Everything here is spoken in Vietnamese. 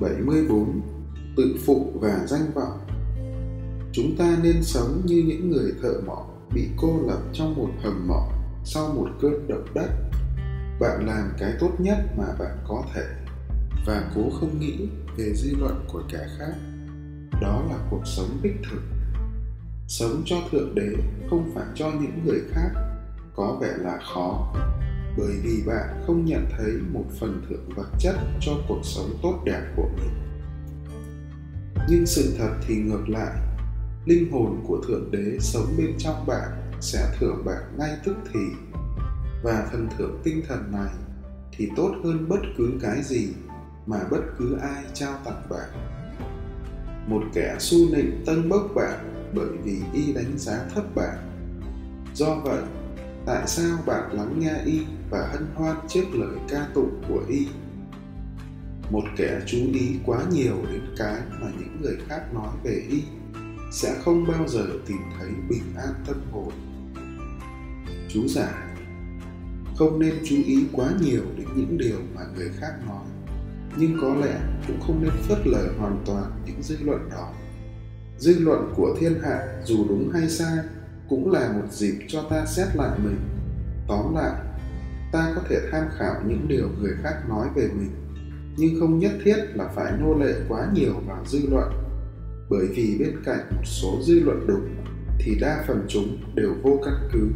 74 Tự phụ và danh vọng Chúng ta nên sống như những người thợ mỏ bị cô lập trong một hầm mỏ sau một cơn động đất. Bạn làm cái tốt nhất mà bạn có thể và cố không nghĩ về dư luận của kẻ khác. Đó là cuộc sống đích thực. Sống cho Thượng Đế không phải cho những người khác, có vẻ là khó bởi vì bạn không nhận thấy một phần thưởng vật chất cho cuộc sống tốt đẹp của mình. Nhưng sự thật thì ngược lại. Linh hồn của thượng đế sống bên trong bạn sẽ thưởng bạn ngay tức thì. Và phần thưởng tinh thần này thì tốt hơn bất cứ cái gì mà bất cứ ai trao tặng bạn một kẻ su nịnh tân bốc bạn bởi vì y đánh giá thấp bạn do vậy tại sao bạn lắng nghe y và hân hoan trước lời ca tụng của y? Một kẻ chú ý quá nhiều đến cái mà những người khác nói về y sẽ không bao giờ tìm thấy bình an tâm hồn. Chú giải không nên chú ý quá nhiều đến những điều mà người khác nói, nhưng có lẽ cũng không nên phớt lờ hoàn toàn những dư luận đó. Dư luận của thiên hạ dù đúng hay sai cũng là một dịp cho ta xét lại mình. Tóm lại, ta có thể tham khảo những điều người khác nói về mình, nhưng không nhất thiết là phải nô lệ quá nhiều vào dư luận. Bởi vì bên cạnh một số dư luận đúng thì đa phần chúng đều vô căn cứ.